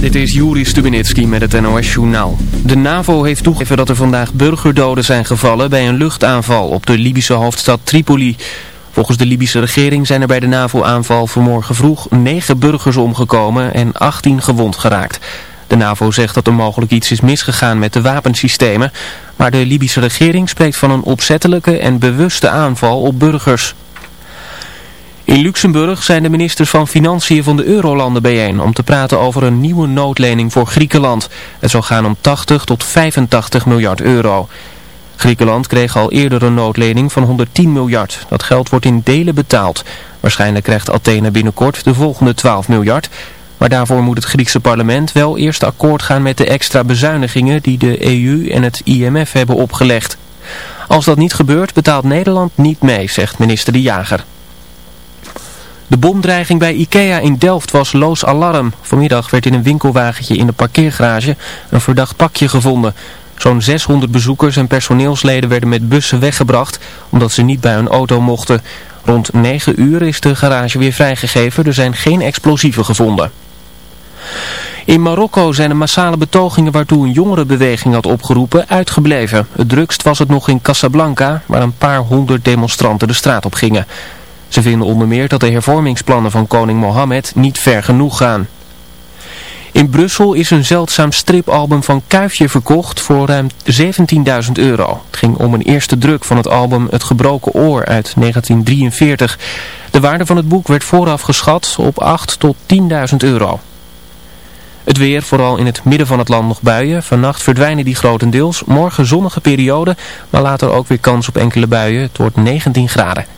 Dit is Juri Stubenitski met het NOS-journaal. De NAVO heeft toegegeven dat er vandaag burgerdoden zijn gevallen bij een luchtaanval op de Libische hoofdstad Tripoli. Volgens de Libische regering zijn er bij de NAVO-aanval vanmorgen vroeg 9 burgers omgekomen en 18 gewond geraakt. De NAVO zegt dat er mogelijk iets is misgegaan met de wapensystemen, maar de Libische regering spreekt van een opzettelijke en bewuste aanval op burgers. In Luxemburg zijn de ministers van Financiën van de Eurolanden bijeen om te praten over een nieuwe noodlening voor Griekenland. Het zal gaan om 80 tot 85 miljard euro. Griekenland kreeg al eerder een noodlening van 110 miljard. Dat geld wordt in delen betaald. Waarschijnlijk krijgt Athene binnenkort de volgende 12 miljard. Maar daarvoor moet het Griekse parlement wel eerst akkoord gaan met de extra bezuinigingen die de EU en het IMF hebben opgelegd. Als dat niet gebeurt betaalt Nederland niet mee, zegt minister De Jager. De bomdreiging bij Ikea in Delft was loos alarm. Vanmiddag werd in een winkelwagentje in de parkeergarage een verdacht pakje gevonden. Zo'n 600 bezoekers en personeelsleden werden met bussen weggebracht omdat ze niet bij hun auto mochten. Rond 9 uur is de garage weer vrijgegeven, er zijn geen explosieven gevonden. In Marokko zijn de massale betogingen waartoe een jongerenbeweging had opgeroepen uitgebleven. Het drukst was het nog in Casablanca, waar een paar honderd demonstranten de straat op gingen. Ze vinden onder meer dat de hervormingsplannen van koning Mohammed niet ver genoeg gaan. In Brussel is een zeldzaam stripalbum van Kuifje verkocht voor ruim 17.000 euro. Het ging om een eerste druk van het album Het Gebroken Oor uit 1943. De waarde van het boek werd vooraf geschat op 8 tot 10.000 euro. Het weer, vooral in het midden van het land nog buien. Vannacht verdwijnen die grotendeels. Morgen zonnige periode, maar later ook weer kans op enkele buien. Het wordt 19 graden.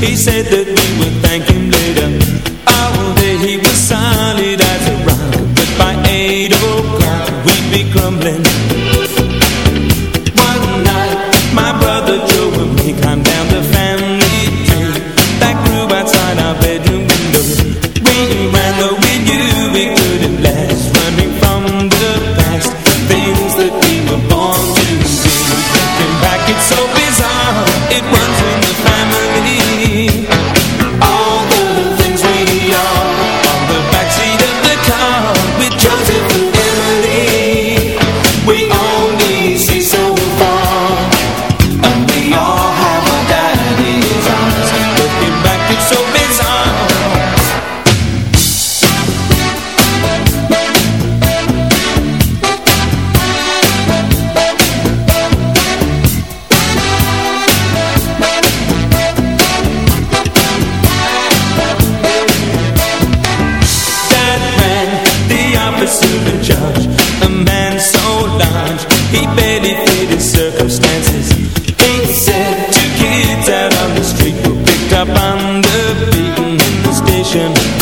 He said up on the beaten in the station.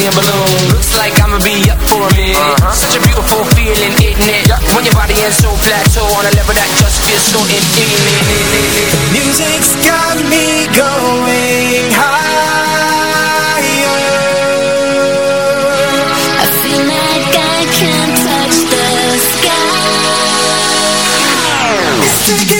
helium balloon Looks like I'ma be up for a minute uh -huh. Such a beautiful feeling, isn't it? Yeah. When your body is so plateau On a level that just feels so intimate Music's got me going higher I feel like I can touch the sky It's taking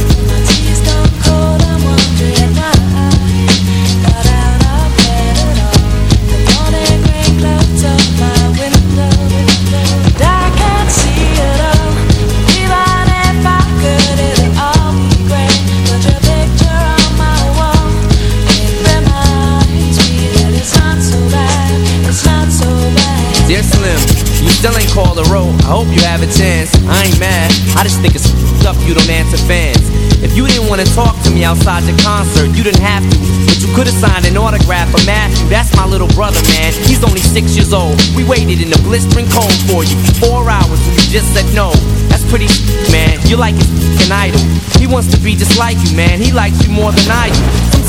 To talk to me outside the concert, you didn't have to. But you could have signed an autograph for Matthew. That's my little brother, man. He's only six years old. We waited in the blistering cold for you four hours and you just said no. That's pretty man. You're like f***ing idol. He wants to be just like you, man. He likes you more than I do.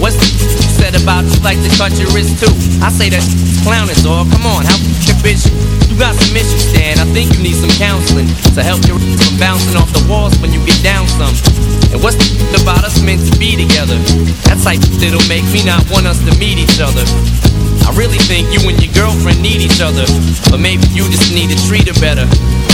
What's the said about you like to cut your wrist too? I say that clown is all. Come on, how bitch? You got some issues, Stan. I think you need some counseling to help your from bouncing off the walls when you get down some. And what's the about us meant to be together? That's like that'll make me not want us to meet each other. I really think you and your girlfriend need each other, but maybe you just need to treat her better.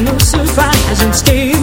no surprise and stay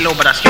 en operación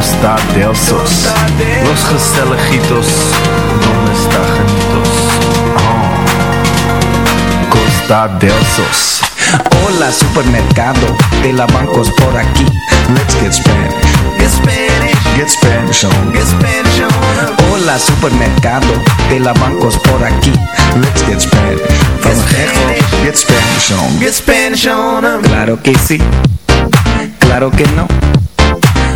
Costa del Sos. Los gezelligitos, donde está genitos? Oh. Costa del Sos. Hola supermercado, de la bancos por aquí. Let's get Spanish. Get Spanish. Get Spanish on. Get Spanish on. Hola supermercado, de la bancos por aquí. Let's get Spanish. From. Get Spanish on. Get Spanish on. Claro que sí. Claro que no.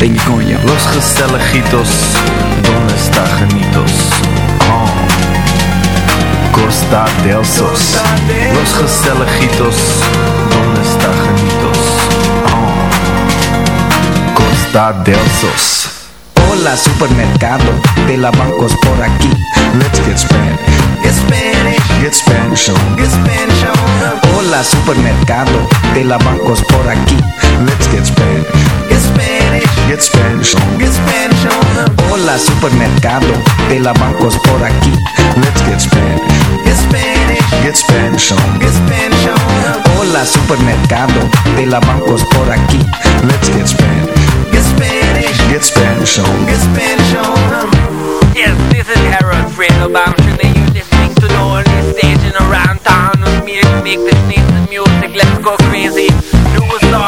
Los gezelligitos, donde está genitos? Oh. Costa del Sos. Los gezelligitos, donde está genitos? Oh. Costa del Sos. Hola supermercado, de la bancos por aquí. Let's get Spanish. Get Spanish. Get Spanish on. Get Spanish on. Hola supermercado, de la bancos por aquí. Let's get Spanish. Get Spanish. Get Spanish on. Get Spanish on. Hola supermercado, de la bancos por aquí. Let's get Spanish. Get Spanish. Get Spanish on. Get Spanish on. Hola supermercado, de la bancos por aquí. Let's get Spanish. Get Spanish. Get Spanish on. Get Spanish on. Yes, this is Harold Bamshin and you're listening to the only station around town with me to make this nice music. Let's go crazy. Do a song.